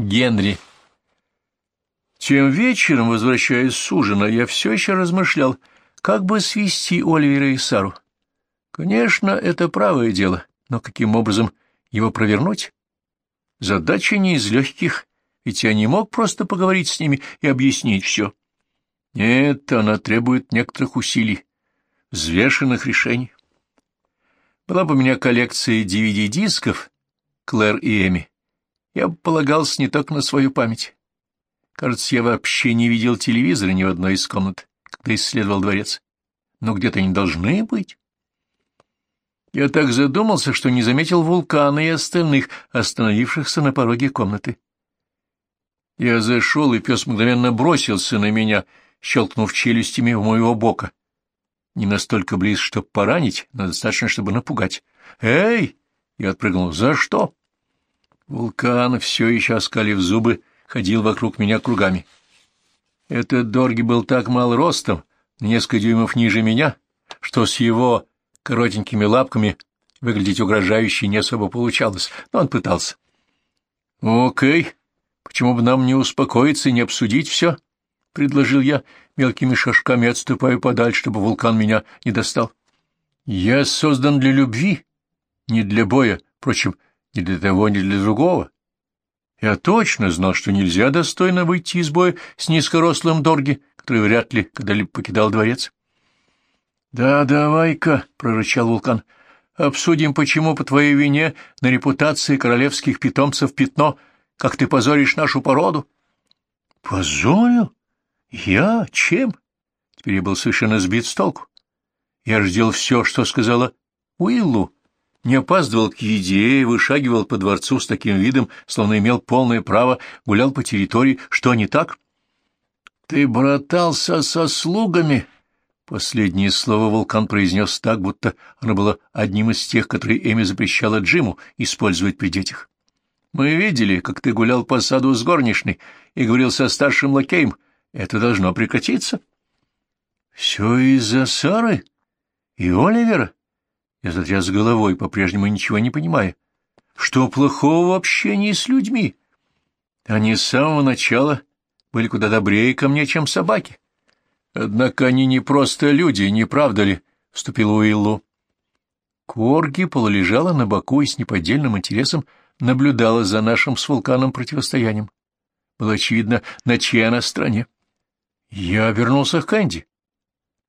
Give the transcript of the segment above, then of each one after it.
Генри. Тем вечером, возвращаясь с ужина, я все еще размышлял, как бы свести Оливера и Сару. Конечно, это правое дело, но каким образом его провернуть? Задача не из легких, ведь я не мог просто поговорить с ними и объяснить все. Нет, она требует некоторых усилий, взвешенных решений. Была бы у меня коллекция DVD-дисков Клэр и Эми, я полагался не только на свою память. Кажется, я вообще не видел телевизора ни в одной из комнат, когда исследовал дворец. Но где-то они должны быть. Я так задумался, что не заметил вулкана и остальных, остановившихся на пороге комнаты. Я зашел, и пес мгновенно бросился на меня, щелкнув челюстями у моего бока. Не настолько близко, чтобы поранить, но достаточно, чтобы напугать. «Эй!» — я отпрыгнул. «За что?» Вулкан, все еще оскалив зубы, ходил вокруг меня кругами. Этот Дорги был так мал ростом, несколько дюймов ниже меня, что с его коротенькими лапками выглядеть угрожающе не особо получалось, но он пытался. — Окей, почему бы нам не успокоиться и не обсудить все? — предложил я, мелкими шажками отступая подальше, чтобы вулкан меня не достал. — Я создан для любви, не для боя, впрочем, — ни для того, ни для другого. Я точно знал, что нельзя достойно выйти из боя с низкорослым Дорги, который вряд ли когда-либо покидал дворец. — Да, давай-ка, — прорычал вулкан, — обсудим, почему по твоей вине на репутации королевских питомцев пятно, как ты позоришь нашу породу. — Позорил? Я? Чем? Теперь я был совершенно сбит с толку. Я же делал все, что сказала Уиллу, не опаздывал к еде и вышагивал по дворцу с таким видом, словно имел полное право, гулял по территории. Что не так? — Ты братался со слугами? Последнее слово вулкан произнес так, будто оно было одним из тех, которые Эми запрещала Джиму использовать при детях. Мы видели, как ты гулял по саду с горничной и говорил со старшим лакеем. Это должно прекратиться. — Все из-за Сары и Оливера? Я затряс головой, по-прежнему ничего не понимая. Что плохого в общении с людьми? Они с самого начала были куда добрее ко мне, чем собаки. Однако они не просто люди, не правда ли? — вступил Уиллу. Корги полулежала на боку и с неподдельным интересом наблюдала за нашим с вулканом противостоянием. Было очевидно, на чьей она стороне. Я обернулся к Кэнди.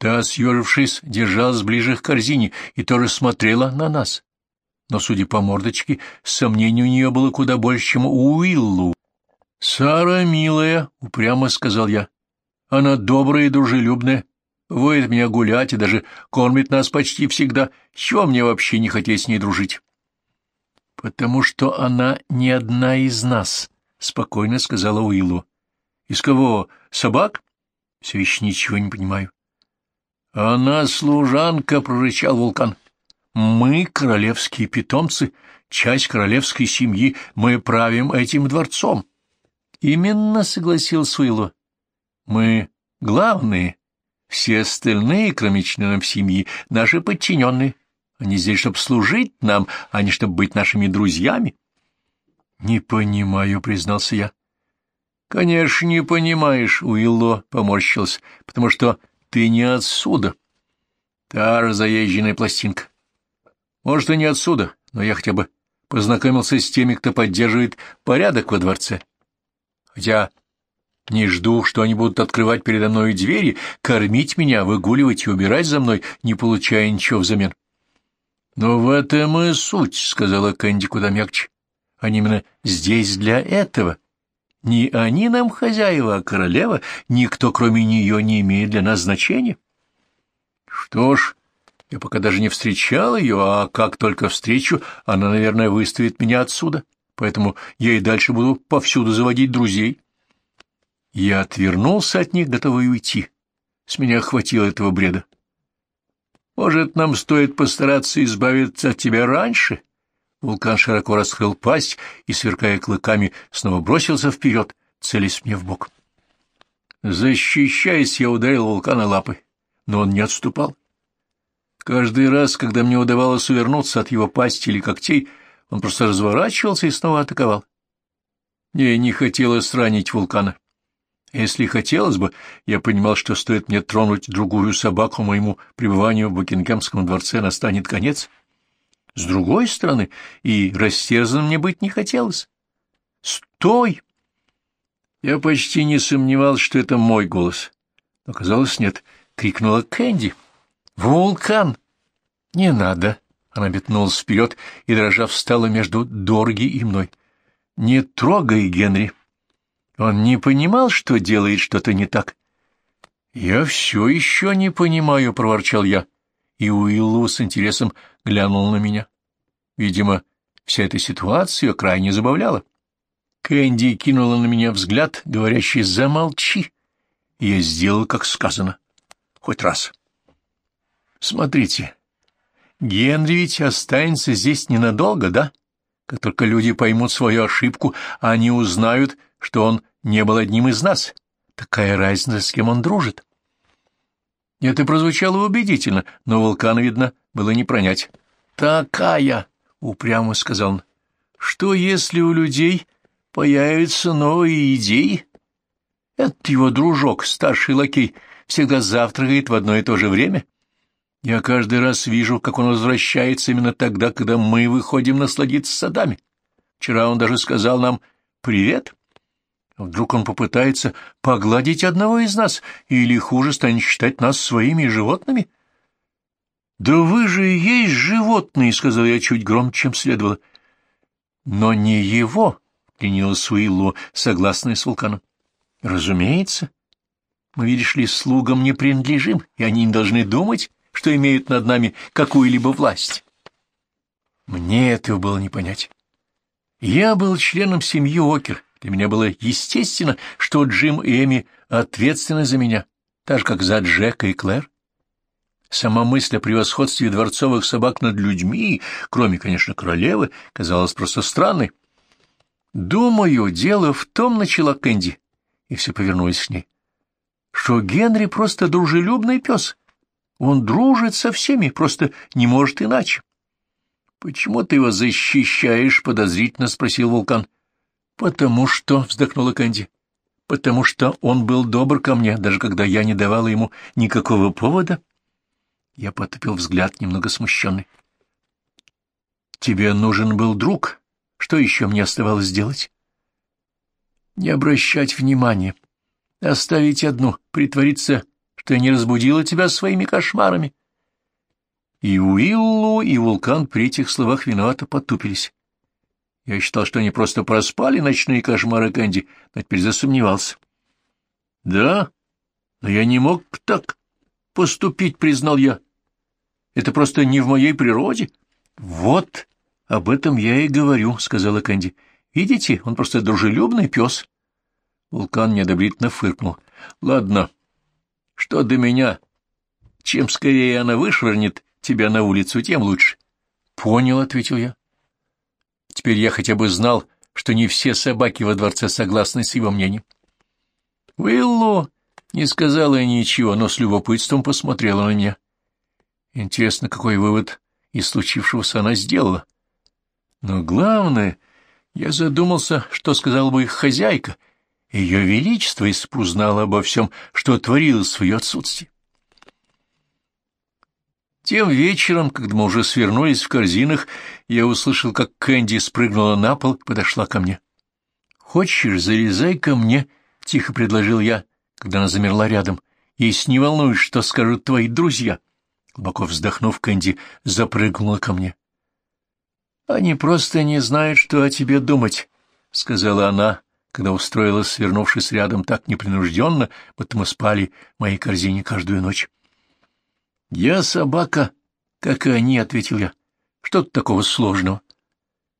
Та, съежившись, держалась ближе к корзине и тоже смотрела на нас. Но, судя по мордочке, сомнений у нее было куда больше, чем у Уиллу. — Сара, милая, — упрямо сказал я, — она добрая и дружелюбная, водит меня гулять и даже кормит нас почти всегда. Чего мне вообще не хотеть с ней дружить? — Потому что она не одна из нас, — спокойно сказала Уиллу. — Из кого? Собак? — Все еще ничего не понимаю. — Она служанка, — прорычал вулкан. — Мы, королевские питомцы, часть королевской семьи, мы правим этим дворцом. — Именно, — согласился Уилло. — Мы главные, все остальные, кроме членов семьи, наши подчиненные. Они здесь, чтобы служить нам, а не чтобы быть нашими друзьями. — Не понимаю, — признался я. — Конечно, не понимаешь, — Уилло поморщился, — потому что ты не отсюда. Та же заезженная пластинка. Может, и не отсюда, но я хотя бы познакомился с теми, кто поддерживает порядок во дворце. Хотя не жду, что они будут открывать передо мной двери, кормить меня, выгуливать и убирать за мной, не получая ничего взамен. — Но в этом и суть, — сказала Кэнди куда мягче. — Они именно здесь для этого. — ни они нам хозяева, а королева, никто, кроме нее, не имеет для нас значения. Что ж, я пока даже не встречал ее, а как только встречу, она, наверное, выставит меня отсюда, поэтому я и дальше буду повсюду заводить друзей. Я отвернулся от них, готовый уйти. С меня хватило этого бреда. Может, нам стоит постараться избавиться от тебя раньше? — Вулкан широко раскрыл пасть и, сверкая клыками, снова бросился вперед, целясь мне в бок. Защищаясь, я ударил вулкана лапой, но он не отступал. Каждый раз, когда мне удавалось увернуться от его пасти или когтей, он просто разворачивался и снова атаковал. Мне не хотелось ранить вулкана. Если хотелось бы, я понимал, что стоит мне тронуть другую собаку моему пребыванию в Букингемском дворце настанет конец. С другой стороны, и растерзанным мне быть не хотелось. «Стой!» Я почти не сомневался, что это мой голос. Но, казалось, нет. Крикнула Кэнди. «Вулкан!» «Не надо!» Она метнулась вперед и, дрожа, встала между Дорги и мной. «Не трогай, Генри!» Он не понимал, что делает что-то не так. «Я все еще не понимаю», — проворчал я, и Уиллу с интересом глянул на меня. Видимо, вся эта ситуация крайне забавляла. Кэнди кинула на меня взгляд, говорящий «замолчи», я сделал, как сказано. Хоть раз. «Смотрите, Генри ведь останется здесь ненадолго, да? Как только люди поймут свою ошибку, они узнают, что он не был одним из нас. Такая разница, с кем он дружит. Это прозвучало убедительно, но вулкана, видно, было не пронять. «Такая!» — упрямо сказал он. «Что, если у людей появятся новые идеи?» Этот его дружок, старший лакей, всегда завтракает в одно и то же время. Я каждый раз вижу, как он возвращается именно тогда, когда мы выходим насладиться садами. Вчера он даже сказал нам «Привет». Вдруг он попытается погладить одного из нас, или, хуже, станет считать нас своими животными? — Да вы же и есть животные, — сказал я чуть громче, чем следовало. — Но не его, — клянилась Уиллу, согласная с вулканом. — Разумеется. Мы, видишь ли, слугам не принадлежим, и они не должны думать, что имеют над нами какую-либо власть. Мне этого было не понять. Я был членом семьи Окер, для меня было естественно, что Джим и Эми ответственны за меня, так же, как за Джека и Клэр. Сама мысль о превосходстве дворцовых собак над людьми, кроме, конечно, королевы, казалась просто странной. «Думаю, дело в том, — начала Кэнди, и все повернулись к ней, — что Генри просто дружелюбный пес. Он дружит со всеми, просто не может иначе. — Почему ты его защищаешь? — подозрительно спросил Вулкан. — «Потому что...» — вздохнула Кэнди. «Потому что он был добр ко мне, даже когда я не давала ему никакого повода». Я потупил взгляд, немного смущенный. «Тебе нужен был друг. Что еще мне оставалось делать?» «Не обращать внимания. Оставить одну, притвориться, что я не разбудила тебя своими кошмарами». И Уиллу, и Вулкан при этих словах виновато потупились. Я считал, что они просто проспали ночные кошмары Кэнди, но теперь засомневался. — Да, но я не мог так поступить, признал я. Это просто не в моей природе. — Вот, об этом я и говорю, — сказала Кэнди. — Видите, он просто дружелюбный пес. Вулкан неодобрительно фыркнул. — Ладно, что до меня? Чем скорее она вышвырнет тебя на улицу, тем лучше. — Понял, — ответил я. Теперь я хотя бы знал, что не все собаки во дворце согласны с его мнением. Уиллу не сказала ничего, но с любопытством посмотрела на меня. Интересно, какой вывод из случившегося она сделала. Но главное, я задумался, что сказала бы их хозяйка. Ее Величество, если бы обо всем, что творилось в ее отсутствии. Тем вечером, когда мы уже свернулись в корзинах, я услышал, как Кэнди спрыгнула на пол и подошла ко мне. «Хочешь, залезай ко мне?» — тихо предложил я, когда она замерла рядом. «Если не волнуешь, что скажут твои друзья». Глубоко вздохнув, Кэнди запрыгнула ко мне. «Они просто не знают, что о тебе думать», — сказала она, когда устроилась, свернувшись рядом так непринужденно, будто мы спали в моей корзине каждую ночь. — Я собака, как и они, — ответил я. — Что тут такого сложного?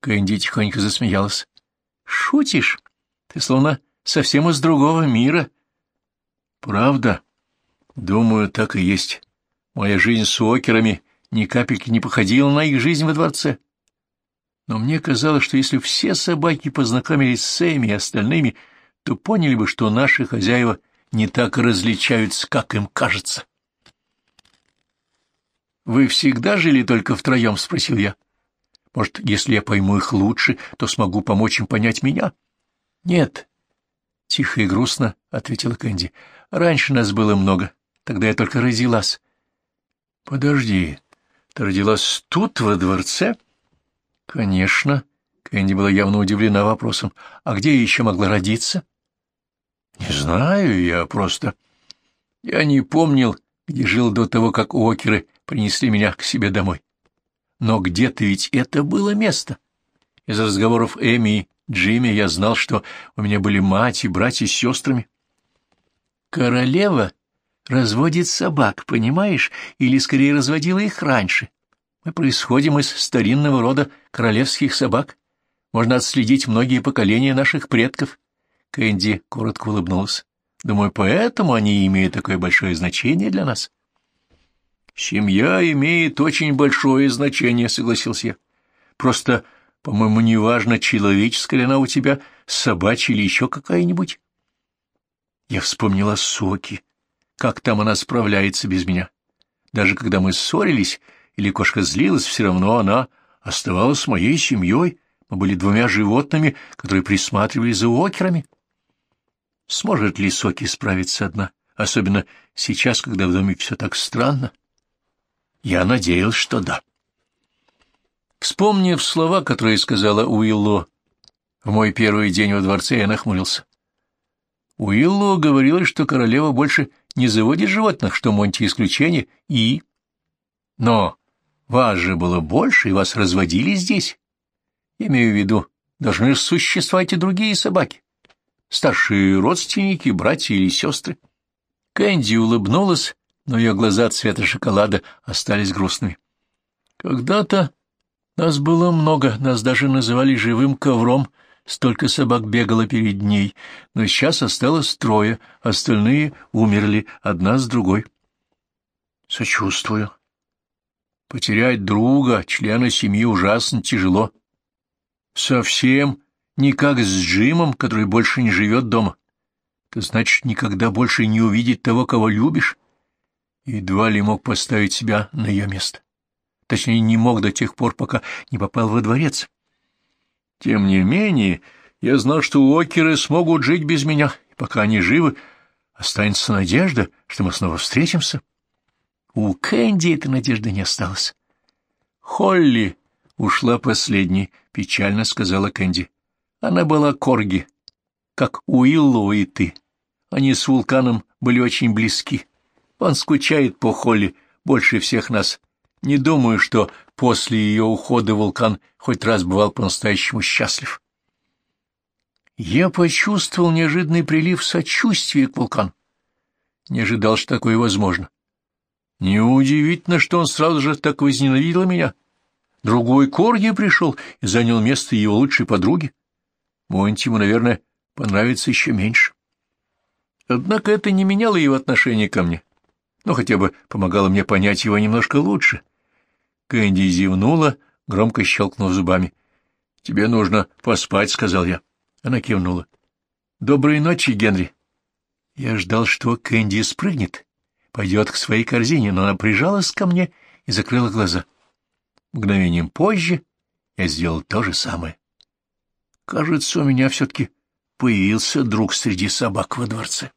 Кэнди тихонько засмеялась. — Шутишь? Ты словно совсем из другого мира. — Правда? Думаю, так и есть. Моя жизнь с окерами ни капельки не походила на их жизнь во дворце. Но мне казалось, что если все собаки познакомились с Эми и остальными, то поняли бы, что наши хозяева не так различаются, как им кажется. «Вы всегда жили только втроем?» — спросил я. «Может, если я пойму их лучше, то смогу помочь им понять меня?» Нет, — тихо и грустно ответила Кэнди. — Раньше нас было много, тогда я только родилась. — Подожди, ты родилась тут, во дворце? — Конечно. Кэнди была явно удивлена вопросом. — А где я еще могла родиться? — Не знаю, я просто... Я не помнил, где жил до того, как Уокеры принесли меня к себе домой. Но где-то ведь это было место. Из разговоров Эми и Джимми я знал, что у меня были мать и братья с сестрами. Королева разводит собак, понимаешь, или скорее разводила их раньше. Мы происходим из старинного рода королевских собак. Можно отследить многие поколения наших предков. Кэнди коротко улыбнулась. Думаю, поэтому они имеют такое большое значение для нас. Семья имеет очень большое значение, согласился я. Просто, по-моему, неважно, человеческая ли она у тебя, собачья или еще какая-нибудь. Я вспомнила Соки, как там она справляется без меня. Даже когда мы ссорились или кошка злилась, все равно она оставалась моей семьей. Мы были двумя животными, которые присматривали за окерами. Сможет ли Соки справиться одна, особенно сейчас, когда в доме все так странно? Я надеялся, что да. Вспомнив слова, которые сказала Уилло в мой первый день во дворце, я нахмурился. Уилло говорила, что королева больше не заводит животных, что Монти исключение, и... Но вас же было больше, и вас разводили здесь. Я имею в виду, должны существовать и другие собаки старшие родственники, братья или сестры. Кэнди улыбнулась, но ее глаза цвета шоколада остались грустными. Когда-то нас было много, нас даже называли живым ковром, столько собак бегало перед ней, но сейчас осталось трое, остальные умерли, одна с другой. Сочувствую. Потерять друга, члена семьи, ужасно тяжело. Совсем не как с Джимом, который больше не живет дома. Это значит, никогда больше не увидеть того, кого любишь. Едва ли мог поставить себя на ее место. Точнее, не мог до тех пор, пока не попал во дворец. Тем не менее, я знал, что Уокеры смогут жить без меня, и пока они живы, останется надежда, что мы снова встретимся. У Кэнди этой надежды не осталось. Холли ушла последней, печально сказала Кэнди. Она была корги, как Уиллоу и ты. Они с вулканом были очень близки. Он скучает по Холли больше всех нас. Не думаю, что после ее ухода вулкан хоть раз бывал по-настоящему счастлив. Я почувствовал неожиданный прилив сочувствия к вулкану. Не ожидал, что такое возможно. Неудивительно, что он сразу же так возненавидел меня. Другой Корги пришел и занял место его лучшей подруги. Монти ему, наверное, понравится еще меньше. Однако это не меняло его отношение ко мне, но хотя бы помогало мне понять его немножко лучше. Кэнди зевнула, громко щелкнув зубами. — Тебе нужно поспать, — сказал я. Она кивнула. — Доброй ночи, Генри. Я ждал, что Кэнди спрыгнет, пойдет к своей корзине, но она прижалась ко мне и закрыла глаза. Мгновением позже я сделал то же самое. Кажется, у меня все-таки появился друг среди собак во дворце.